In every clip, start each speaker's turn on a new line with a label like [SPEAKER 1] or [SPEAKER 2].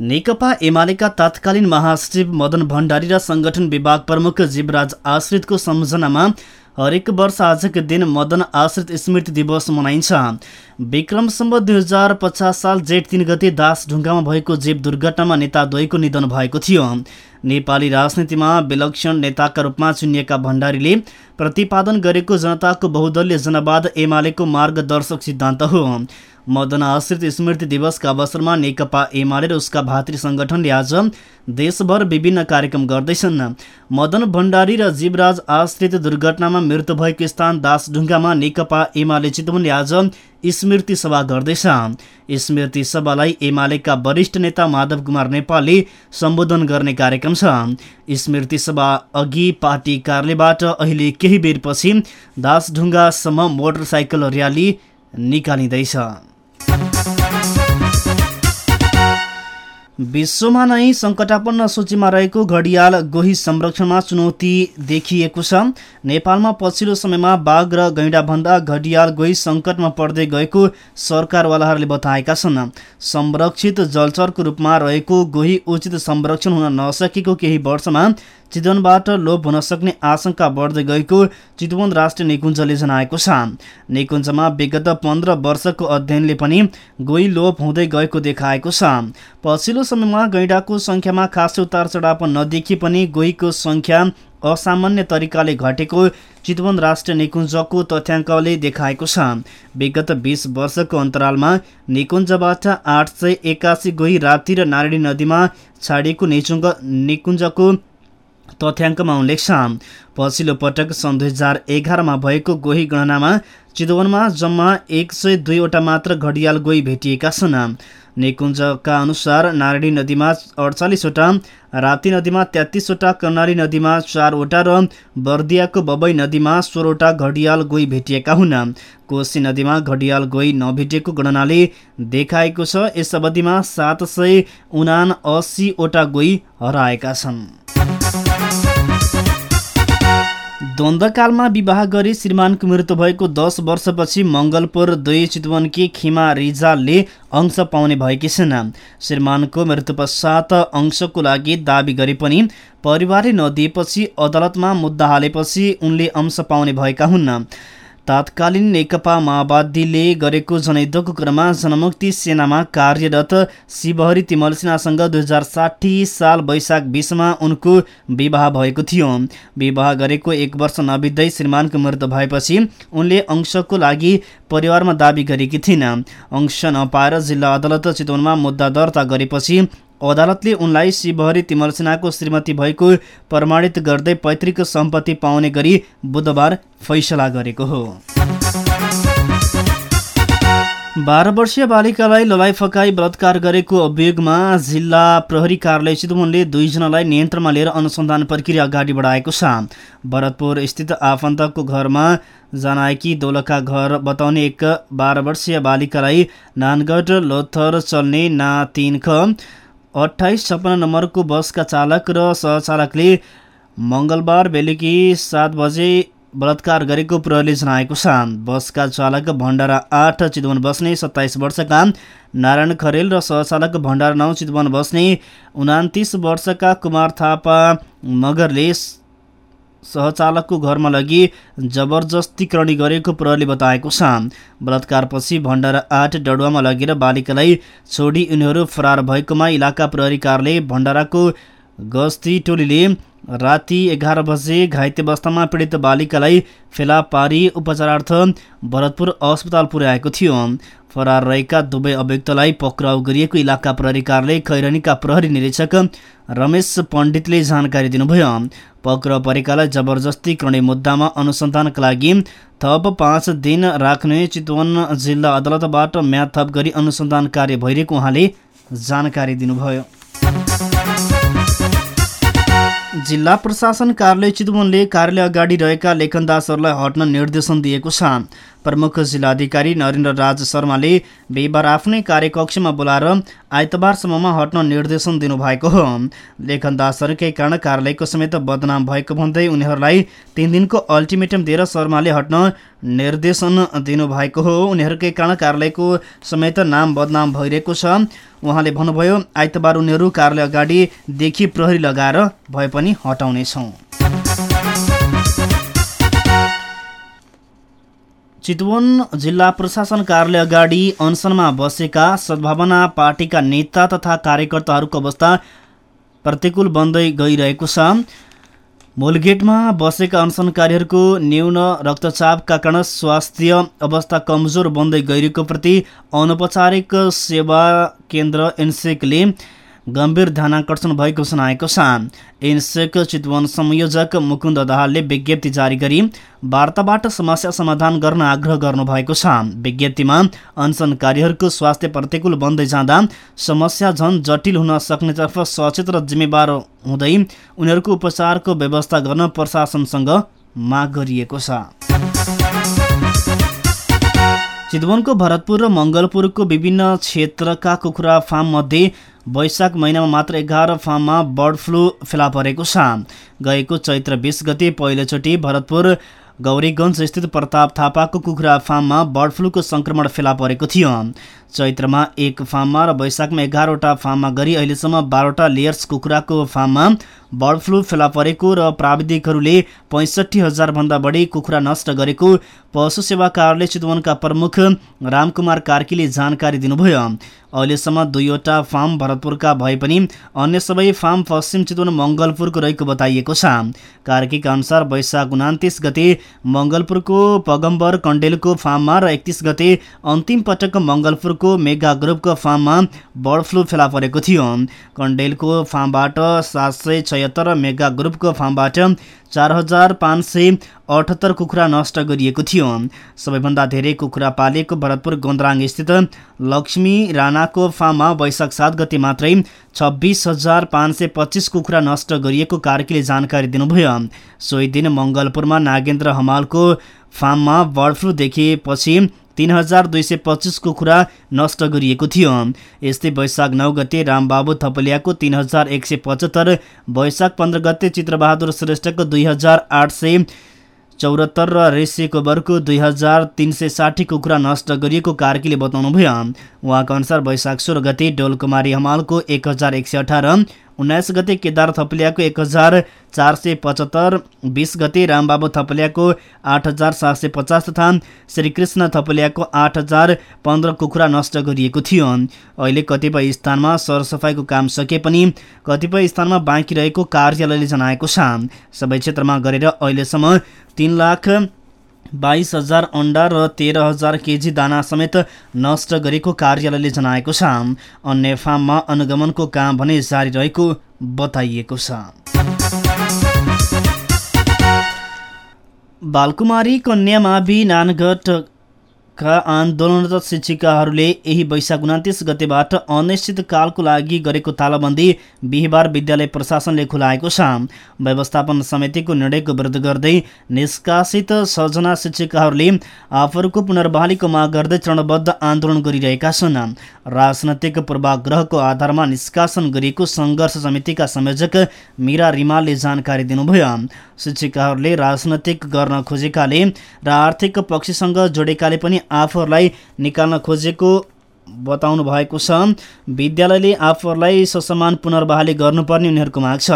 [SPEAKER 1] नेकपा एमालेका तत्कालीन महासचिव मदन भण्डारी र संगठन विभाग प्रमुख जीवराज आश्रितको सम्झनामा हरेक वर्ष आजको दिन मदन आश्रित स्मृति दिवस मनाइन्छ। विक्रमसम्म दुई हजार पचास साल जेठ तिन गते दास ढुङ्गामा भएको जीव दुर्घटनामा नेता द्वयको निधन भएको थियो। नेपाली राजनीतिमा विलक्षण नेताका रूपमा चुनिएका भण्डारीले प्रतिपादन गरेको जनताको बहुदलीय जनवाद एमालेको मार्गदर्शक सिद्धान्त हो। मदन आश्रित स्मृति दिवसका अवसरमा नेकपा एमाले र उसका भातृ सङ्गठनले आज देशभर विभिन्न कार्यक्रम गर्दैछन्। मदन भण्डारी र जीवराज आश्रित दुर्घटनामा मृत्यु भएको स्थान दासढुङ्गामा नेकपा एमाले चितवनले आज स्मृति सभा गर्दैछ। स्मृति सभालाई एमालेका वरिष्ठ नेता माधव कुमार नेपालले सम्बोधन गर्ने कार्यक्रम छ। स्मृति सभा अघि पार्टी कार्यालयबाट अहिले केही बेरपछि दासढुङ्गासम्म मोटरसाइकल र्याली निकालिँदैछ। विश्वमा नै सङ्कटापन्न सूचीमा रहेको घडियाल गोही संरक्षणमा चुनौती देखिएको छ। नेपालमा पछिल्लो समयमा बाघ र गैँडाभन्दा घडियाल गोही सङ्कटमा पर्दै गएको सरकारवालाहरूले बताएका छन्। संरक्षित जलचरको रूपमा रहेको गोही उचित संरक्षण हुन नसकेको केही वर्षमा चितवनबाट लोप हुन सक्ने आशंका बढ्दै गएको चितवन राष्ट्रिय निकुञ्जले जनाएको छ। निकुञ्जमा विगत पन्ध्र वर्षको अध्ययनले पनि गोही लोप हुँदै गएको देखाएको छ। पछिल्लो समयमा गैँडाको सङ्ख्यामा खासै उतार चढाव नदेखि पनि गोहीको सङ्ख्या असामान्य तरिकाले घटेको चितवन राष्ट्रिय निकुञ्जको तथ्याङ्कले देखाएको छ। विगत बिस वर्षको अन्तरालमा निकुञ्जबाट आठ सय एकासी गोही राप्ती र नारायणी नदीमा छाडिएको निचुङ्ग निकुञ्जको तथ्याङ्कमा उल्लेख छ पछिल्लो पटक सन् दुई हजार एघारमा भएको गोही गणनामा चितवनमा जम्मा एक सय दुईवटा मात्र घडियाल गोही भेटिएका छन्। निकुञ्जका अनुसार नारायणी नदीमा अडचालिसवटा राप्ती नदीमा तेत्तिसवटा कर्णाली नदीमा चारवटा र बर्दियाको बबई नदीमा सोह्रवटा घडियाल गोही भेटिएका हुन्। कोशी नदीमा घडियाल गोही नभेटिएको गणनाले देखाएको छ यस अवधिमा सात सय उना अस्सीवटा गोही हराएका छन्। द्वन्द्वकालमा विवाह गरी श्रीमानको मृत्यु भएको दस वर्षपछि मङ्गलपुर दुई चितवनकी खिमा रिजालले अंश पाउने भएकी छिन्। श्रीमानको मृत्यु पश्चात अंशको लागि दावी गरे पनि परिवारले नदिएपछि अदालतमा मुद्दा हालेपछि उनले अंश पाउने भएका हुन्। तात्कालीन नेकपा माओवादीले गरेको जनयुद्धको क्रममा जनमुक्ति सेनामा कार्यरत शिवहरी तिमल सिन्हासँग दुई हजार साठी साल वैशाख बिसमा उनको विवाह भएको थियो। विवाह गरेको एक वर्ष नबित्दै श्रीमानको मृत्यु भएपछि उनले अंशको लागि परिवारमा दावी गरेकी थिइन्। अंश नपाएर जिल्ला अदालत चितवनमा मुद्दा दर्ता गरेपछि अदालतले उनलाई शिवहरी तिमल सेनाको श्रीमती भएको प्रमाणित गर्दै पैतृक सम्पत्ति पाउने गरी बुधबार फैसला गरेको हो। बाह्र वर्षीय बालिकालाई ललाइ फकाई बलात्कार गरेको अभियोगमा जिल्ला प्रहरी कार्यालय चितवनले दुईजनालाई नियन्त्रणमा लिएर अनुसन्धान प्रक्रिया अगाडि बढाएको छ। भरतपुर स्थित आफन्तको घरमा जनाएकी दोलखा घर बताउने एक बाह्र वर्षीय बालिकालाई नानगढ लोथर चल्ने ना तिन ख अठाइस छप्पन्न नम्बरको बसका चालक र सहचालकले मङ्गलबार बेलुकी सात बजे बलात्कार गरेको प्रहरीले जनाएको छ। बसका चालक भण्डारा आठ चितवन बस्ने सत्ताइस वर्षका नारायण खरेल र सहचालक भण्डारा नौ चितवन बस्ने उनातिस वर्षका कुमार थापा मगरले सहचालकको घरमा लगी जबरजस्तीकरणी गरेको प्रहरीले बताएको छ। बलात्कारपछि भण्डारा आठ डडुवामा लगेर बालिकालाई छोडी उनीहरू फरार भएकोमा इलाका प्रहरी कार्यालय भण्डाराको गस्ती टोलीले राति एघार बजे घाइते अवस्थामा पीडित बालिकालाई फेला पारी उपचारार्थ भरतपुर अस्पताल पुर्याएको थियो। फरार रहेका दुवै अभियुक्तलाई पक्राउ गरिएको इलाका प्रहरी कार्यालय खैरनीका प्रहरी निरीक्षक रमेश पण्डितले जानकारी दिनुभयो। पक्राउ परेकालाई जबरजस्ती गर्ने मुद्दामा अनुसन्धानका लागि थप पाँच दिन राख्ने चितवन जिल्ला अदालतबाट म्याद थप गरी अनुसन्धान कार्य भइरहेको उहाँले जानकारी दिनुभयो। जिल्ला प्रशासन कार्यालय चितवनले कार्यालय अगाडि रहेका लेखनदासहरूलाई हट्न निर्देशन दिएको छ। प्रमुख जिल्लाधिकारी नरेन्द्र राज शर्माले बिहिबार आफ्नै कार्यकक्षमा बोलाएर आइतबारसम्ममा हट्न निर्देशन दिनुभएको हो। लेखनदासहरूकै कारण कार्यालयको समेत बदनाम भएको भन्दै उनीहरूलाई तिन दिनको अल्टिमेटम दिएर शर्माले हट्न निर्देशन दिनुभएको हो। उनीहरूकै कारण कार्यालयको समेत नाम बदनाम भइरहेको छ। उहाँले भन्नुभयो आइतबार उनीहरू कार्यालय अगाडिदेखि प्रहरी लगाएर भए पनि हटाउनेछौँ। चितवन जिल्ला प्रशासन कार्यालय अगाडि अनसनमा बसेका सद्भावना पार्टीका नेता तथा कार्यकर्ताहरूको अवस्था प्रतिकूल बन्दै गइरहेको छ। मूलगेटमा बसेका अनसनकारीहरूको न्यून रक्तचापका कारण स्वास्थ्य अवस्था कमजोर बन्दै गइरहेको प्रति अनौपचारिक सेवा केन्द्र एनसेकले गम्भीर ध्यानकर्षण भएको सुनाएको छ। इन्सेक चितवन संयोजक मुकुन्द दाहालले विज्ञप्ति जारी गरी वार्ताबाट समस्या समाधान गर्न आग्रह गर्नुभएको छ। विज्ञप्तिमा अनसनकारीहरूको स्वास्थ्य प्रतिकूल बन्दै जाँदा समस्या झन जटिल हुन सक्नेतर्फ सचेत र जिम्मेवार हुँदै उनीहरूको उपचारको व्यवस्था गर्न प्रशासनसँग माग गरिएको छ। चितवनको भरतपुर र मङ्गलपुरको विभिन्न क्षेत्रका कुखुरा फार्म मध्ये वैशाख महिनामा मात्र एघार फार्ममा बर्ड फ्लू फेला परेको छ। गएको चैत्र बिस गते पहिलोचोटि भरतपुर गौरीगञ्ज स्थित प्रताप थापाको कुखुरा फार्ममा बर्ड फ्लूको सङ्क्रमण फेला परेको थियो। चैत्रमा एक फार्ममा र वैशाखमा एघारवटा फार्ममा गरी अहिलेसम्म बाह्रवटा लेयर्स कुखुराको फार्ममा बर्ड फ्लू फेला परेको र प्राविधिकहरूले पैँसठी हजारभन्दा बढी कुखुरा नष्ट गरेको पशु सेवा कार्यालय चितवनका प्रमुख रामकुमार कार्कीले जानकारी दिनुभयो। अहिलेसम्म दुईवटा फार्म भरतपुरका भए पनि अन्य सबै फार्म पश्चिम चितवन मङ्गलपुरको रहेको बताइएको छ। कार्कीका अनुसार वैशाख उनातिस गते मङ्गलपुरको पगम्बर कण्डेलको फार्ममा र एकतिस गते अन्तिम पटक मङ्गलपुरको मेगा ग्रुपको फार्ममा बर्ड फ्लू फेला परेको थियो। कण्डेलको फार्मबाट सात सय छयत्तर मेगा ग्रुपको फार्मबाट चार हजार पाँच सय अठहत्तर कुखुरा नष्ट गरिएको थियो। सबैभन्दा धेरै कुखुरा पालिएको भरतपुर गोन्द्राङ स्थित लक्ष्मी राणाको फार्ममा वैशाख सात गति मात्रै छब्बिस हजार पाँच सय पच्चिस कुखुरा नष्ट गरिएको कार्कीले जानकारी दिनुभयो। सोही दिन मङ्गलपुरमा नागेन्द्र हमालको फार्ममा बर्ड फ्लू देखिएपछि तिन हजार दुई सय पच्चिस कुखुरा नष्ट गरिएको थियो। यस्तै वैशाख नौ गते रामबाबु थपलियाको तिन हजार एक सय पचहत्तर वैशाख पन्ध्र गते चित्रबहादुर श्रेष्ठको दुई हजार आठ सय चौरात्तर र रेसे कोबरको दुई हजार तिन सय साठी कुखुरा नष्ट गरिएको कार्कीले बताउनुभयो। उहाँको अनुसार वैशाख सोह्र गते डोलकुमारी हमालको एक हजार एक सय अठार उन्नाइस गते केदार थपलियाको एक हजार चार सय पचहत्तर बिस गते रामबाबु थपलियाको आठ हजार सात सय पचास तथा श्रीकृष्ण थपलियाको आठ हजार पन्ध्र कुखुरा नष्ट गरिएको थियो। अहिले कतिपय स्थानमा सरसफाइको काम सके पनि कतिपय स्थानमा बाँकी रहेको कार्यालयले जनाएको छ। सबै क्षेत्रमा गरेर अहिलेसम्म तिन लाख बाइस हजार अन्डा र तेह्र हजार केजी दाना समेत नष्ट गरेको कार्यालयले जनाएको छ। अन्य फार्ममा अनुगमनको काम भने जारी रहेको बताइएको छ। बालकुमारी कन्या मावि नानगढ का आन्दोलनरत शिक्षिकाहरूले यही वैशाख उनातिस गतेबाट अनिश्चितकालको लागि गरेको तालाबन्दी बिहिबार विद्यालय प्रशासनले खुलाएको छ। व्यवस्थापन समितिको निर्णयको विरोध गर्दै निष्कासित छजना शिक्षिकाहरूले आफूहरूको पुनर्बहालीको माग गर्दै चरणबद्ध आन्दोलन गरिरहेका छन्। राजनैतिक पूर्वाग्रहको आधारमा निष्कासन गरिएको सङ्घर्ष समितिका संयोजक मिरा रिमालले जानकारी दिनुभयो। शिक्षिकाहरूले राजनैतिक गर्न खोजेकाले र आर्थिक पक्षसँग जोडेकाले पनि आफूहरूलाई निकाल्न खोजेको बताउनु भएको छ। विद्यालयले आफूहरूलाई ससमान पुनर्बहाली गर्नुपर्ने उनीहरूको माग छ।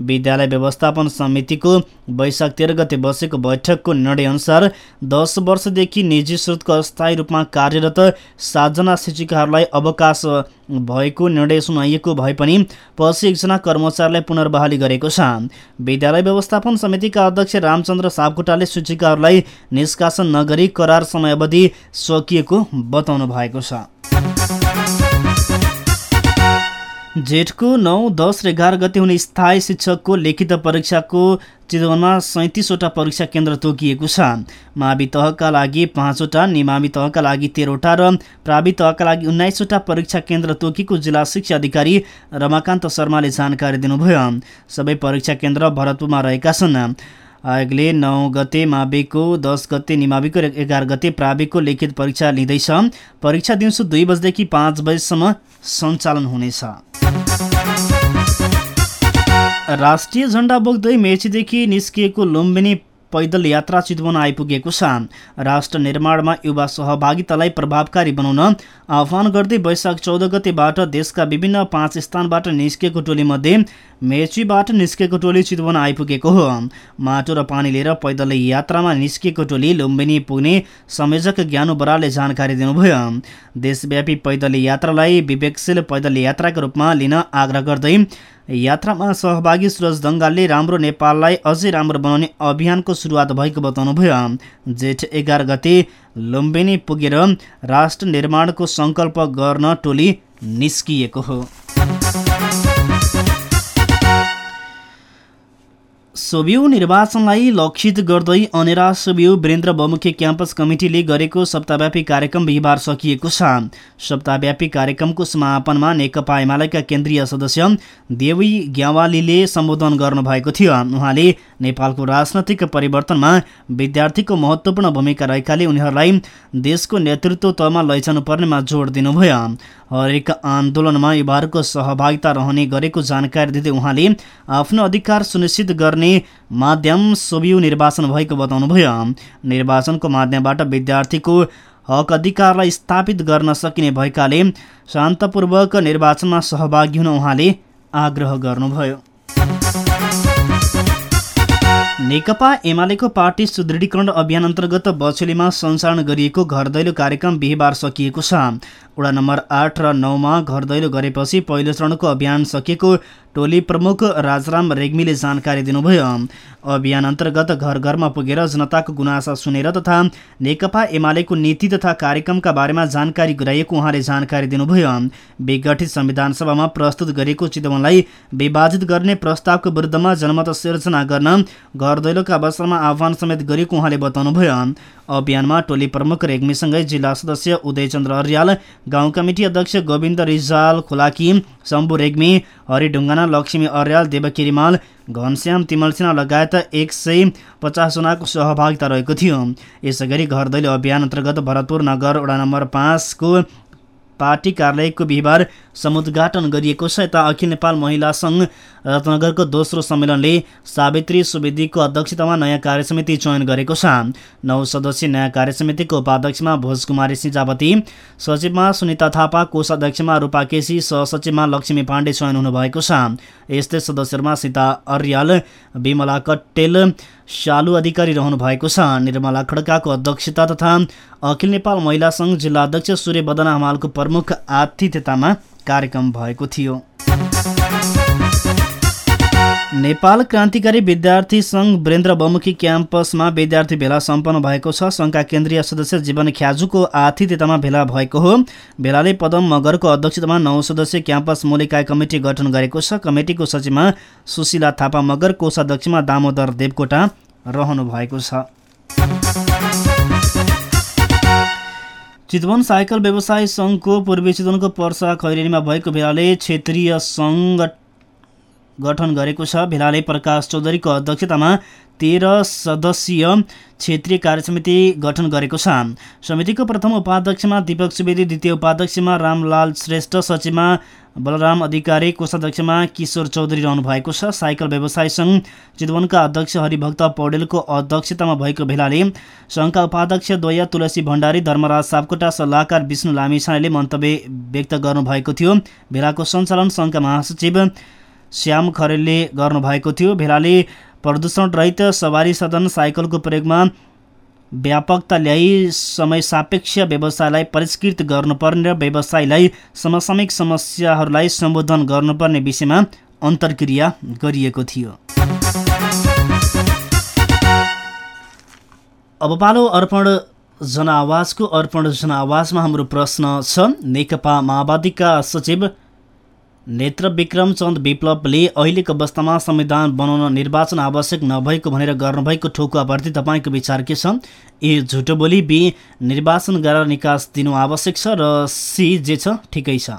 [SPEAKER 1] विद्यालय व्यवस्थापन समितिको वैशाख तेह्र गते बसेको बैठकको निर्णयअनुसार दस वर्षदेखि निजी स्रोतको अस्थायी रूपमा कार्यरत सातजना शिक्षिकाहरूलाई अवकाश भएको निर्णय सुनाइएको भए पनि पछि एकजना कर्मचारीलाई पुनर्बहाली गरेको छ। विद्यालय व्यवस्थापन समितिका अध्यक्ष रामचन्द्र सापकोटाले शिक्षिकाहरूलाई निष्कासन नगरी करार समयावधि सकिएको बताउनु भएको छ। जेठको नौ दस र एघार गते हुने स्थायी शिक्षकको लिखित परीक्षाको चितवनमा सैँतिसवटा परीक्षा केन्द्र तोकिएको छ। मावि तहका लागि पाँचवटा निमावि तहका लागि तेह्रवटा र प्रावि तहका लागि उन्नाइसवटा परीक्षा केन्द्र तोकिएको जिल्ला शिक्षा अधिकारी रमाकान्त शर्माले जानकारी दिनुभयो। सबै परीक्षा केन्द्र भरतपुरमा रहेका छन्। आयोगले नौ गते माविको दस गते निमाविको र एघार गते प्राविको लिखित परीक्षा लिँदैछ। परीक्षा दिउँसो दुई बजेदेखि पाँच बजेसम्म सञ्चालन हुनेछ। राष्ट्रिय झण्डा बोक्दै मेचीदेखि निस्किएको लुम्बिनी पैदल यात्रा चितवन आइपुगेको छ राष्ट्र निर्माणमा युवा सहभागितालाई प्रभावकारी बनाउन आह्वान गर्दै वैशाख चौध गतेबाट देशका विभिन्न पाँच स्थानबाट निस्किएको टोलीमध्ये मेचीबाट निस्केको टोली चितवन आइपुगेको हो। माटो र पानी लिएर पैदल यात्रामा निस्किएको टोली लुम्बिनी पुग्ने संयोजक ज्ञानु बरालले जानकारी दिनुभयो। देशव्यापी पैदल यात्रालाई विवेकशील पैदल यात्राको रूपमा लिन आग्रह गर्दै यात्रामा सहभागी सुरज दङ्गालले राम्रो नेपाललाई अझै राम्रो बनाउने अभियानको सुरुवात भएको बताउनुभयो। जेठ एघार गते लुम्बिनी पुगेर राष्ट्र निर्माणको सङ्कल्प गर्न टोली निस्किएको हो। सोबिउ निर्वाचनलाई लक्षित गर्दै अनेरा सोबिउ वीरेन्द्र बहुमुखी क्याम्पस कमिटीले गरेको सप्ताहव्यापी कार्यक्रम बिहिबार सकिएको छ। सप्ताहव्यापी कार्यक्रमको समापनमा नेकपा एमालेका केन्द्रीय सदस्य देवी ग्यावालीले सम्बोधन गर्नुभएको थियो। उहाँले नेपालको राजनैतिक परिवर्तनमा विद्यार्थीको महत्त्वपूर्ण भूमिका रहेकाले उनीहरूलाई देशको नेतृत्व तहमा लैजानुपर्नेमा जोड दिनुभयो। हरेक आन्दोलनमा युवाहरूको सहभागिता रहने गरेको जानकारी दिँदै उहाँले आफ्नो अधिकार सुनिश्चित गर्ने माध्यम सोभियु निर्वाचन भएको बताउनुभयो। निर्वाचनको माध्यमबाट विद्यार्थीको हक अधिकारलाई स्थापित गर्न सकिने भएकाले शान्तपूर्वक निर्वाचनमा सहभागी हुन उहाँले आग्रह गर्नुभयो। नेकपा एमालेको पार्टी सुदृढीकरण अभियान अन्तर्गत बछेलीमा सञ्चालन गरिएको घर दैलो कार्यक्रम बिहिबार सकिएको छ। वडा नम्बर आठ र नौमा घर दैलो गरेपछि पहिलो चरणको अभियान सकिएको टोली प्रमुख राजराम रेग्मीले जानकारी दिनुभयो। अभियान अन्तर्गत घर घरमा पुगेर जनताको गुनासा सुनेर तथा नेकपा एमालेको नीति तथा कार्यक्रमका बारेमा जानकारी गराइएको उहाँले जानकारी दिनुभयो। विघटित संविधान सभामा प्रस्तुत गरिएको चितवनलाई विभाजित गर्ने प्रस्तावको विरुद्धमा जनमत सिर्जना गर्न घर दैलोका अवसरमा आह्वान समेत गरिएको उहाँले बताउनुभयो। अभियानमा टोली प्रमुख रेग्मीसँगै जिल्ला सदस्य उदयचन्द्र अर्याल गाउँ कमिटी अध्यक्ष गोविन्द रिजाल खोलाकी शम्भु रेग्मी हरि ढुङ्गाना लक्ष्मी अर्याल देवकी रिमाल घनश्याम तिमल लगायत एक सय पचासजनाको सहभागिता रहेको थियो। यसै गरी घर दैलो अभियान अन्तर्गत भरतपुर नगर वडा नम्बर पाँचको पार्टी कार्यालयको बिहिबार समुद्घाटन गरिएको छ। यता अखिल नेपाल महिला सङ्घ रत्नगरको दोस्रो सम्मेलनले सावित्री सुवेदीको अध्यक्षतामा नयाँ कार्यसमिति चयन गरेको छ। नौ सदस्यीय नयाँ कार्यसमितिको उपाध्यक्षमा भोजकुमारी सिजावती सचिवमा सुनिता थापा कोषाध्यक्षमा रूपा केसी सहसचिवमा लक्ष्मी पाण्डे चयन हुनुभएको छ। यस्तै सदस्यहरूमा सीता अर्याल विमला कट्टेल शालु अधिकारी रहनु भएको छ। निर्मला खड्काको अध्यक्षता तथा अखिल नेपाल महिला सङ्घ जिल्ला अध्यक्ष सूर्य बदना हमालको प्रमुख आतिथ्यतामा कार्यक्रम भएको थियो। नेपाल क्रान्तिकारी विद्यार्थी सङ्घ वीरेन्द्र बहुमुखी क्याम्पसमा विद्यार्थी भेला सम्पन्न भएको छ। सङ्घका केन्द्रीय सदस्य जीवन ख्याजुको आतिथ्यतामा भेला भएको हो। भेलाले पदम मगरको अध्यक्षतामा नौ सदस्यीय क्याम्पस मूलिकाय कमिटी गठन गरेको छ। कमिटीको सचिवमा सुशीला थापा मगर कोषाध्यक्षमा दामोदर देवकोटा रहनु भएको छ। चितवन साइकल व्यवसाय सङ्घको पूर्वी चितवनको पर्सा खैरेनीमा भएको भेलाले क्षेत्रीय सङ्घ गठन गरेको छ। भेलाले प्रकाश चौधरीको अध्यक्षतामा तेह्र सदस्यीय क्षेत्रीय कार्य समिति गठन गरेको छ। समितिको प्रथम उपाध्यक्षमा दीपक सुवेदी द्वितीय उपाध्यक्षमा रामलाल श्रेष्ठ सचिवमा बलराम अधिकारी कोषाध्यक्षमा किशोर चौधरी रहनु भएको छ। साइकल व्यवसाय सङ्घ चितवनका अध्यक्ष हरिभक्त पौडेलको अध्यक्षतामा भएको भेलाले सङ्घका उपाध्यक्ष द्वय तुलसी भण्डारी धर्मराज सापकोटा सल्लाहकार विष्णु लामिछानेले मन्तव्य व्यक्त गर्नुभएको थियो। भेलाको सञ्चालन सङ्घका महासचिव श्याम खरेलले गर्नुभएको थियो। भेलाले प्रदूषण रहित सवारी सदन साइकलको प्रयोगमा व्यापकता ल्याई समय सापेक्ष व्यवसायलाई परिष्कृत गर्नुपर्ने र व्यवसायलाई समसामयिक समस्याहरूलाई सम्बोधन गर्नुपर्ने विषयमा अन्तर्क्रिया गरिएको थियो। अब पालो अर्पण जनआवाजको अर्पण जनआवाजमा हाम्रो प्रश्न छ। नेकपा माओवादीका सचिव नेत्र विक्रम चन्द विप्लवले अहिलेको अवस्थामा संविधान बनाउन निर्वाचन आवश्यक नभएको भनेर गर्नुभएको ठोकुवाप्रति तपाईँको विचार के छ ए झुटो बोली बी निर्वाचन गरेर निकास दिनु आवश्यक छ र सी जे छ ठिकै छ।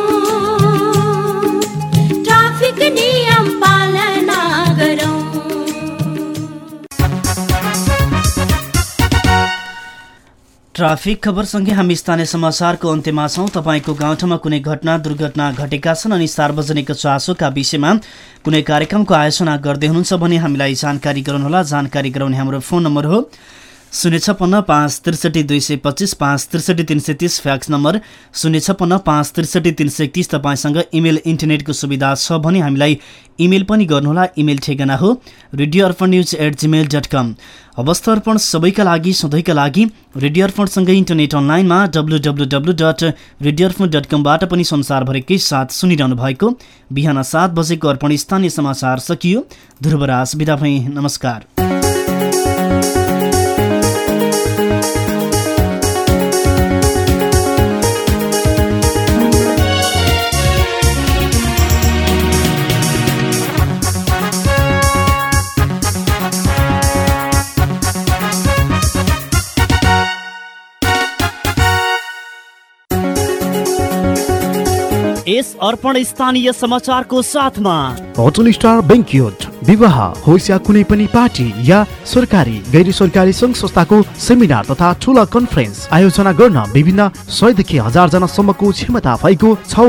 [SPEAKER 2] ट्राफिक
[SPEAKER 1] खबरसँगै हामी स्थानीय समाचारको अन्त्यमा छौँ। तपाईँको गाउँठाउँमा कुनै घटना दुर्घटना घटेका छन् अनि सार्वजनिक चासोका विषयमा कुनै कार्यक्रमको आयोजना गर्दै हुनुहुन्छ भने हामीलाई जानकारी गराउनुहोला। जानकारी गराउने हाम्रो फोन नम्बर हो। शून्य छप्पन्न पाँच त्रिसठी दुई सय पच्चिस पाँच त्रिसठी तिन सय तिस फ्याक्स नम्बर शून्य छप्पन्न पाँच त्रिसठी तिन सय तिस तपाईँसँग इमेल इन्टरनेटको सुविधा छ भने हामीलाई इमेल पनि गर्नुहोला। इमेल ठेगाना हो radio Arpan news at Gmail dot com अवस्थ Arpan सबैका लागि सधैँका लागि रेडियो अर्पणसँगै इन्टरनेट अनलाइनमा W W W dot radio Arpan dot कमबाट पनि संसारभरिकै साथ सुनिरहनु भएको बिहान सात बजेको अर्पण स्थानीय समाचार सकियो। ध्रुवराज बिदा भई। नमस्कार। अर्पण स्थानीय समाचारको साथमा।
[SPEAKER 3] होटल स्टार विवाह होस् कुनै पनि पार्टी या सरकारी गैर सरकारी सङ्घ संस्थाको सेमिनार तथा ठुला कन्फरेन्स आयोजना गर्न विभिन्न सयदेखि हजार जनासम्मको क्षमता भएको छ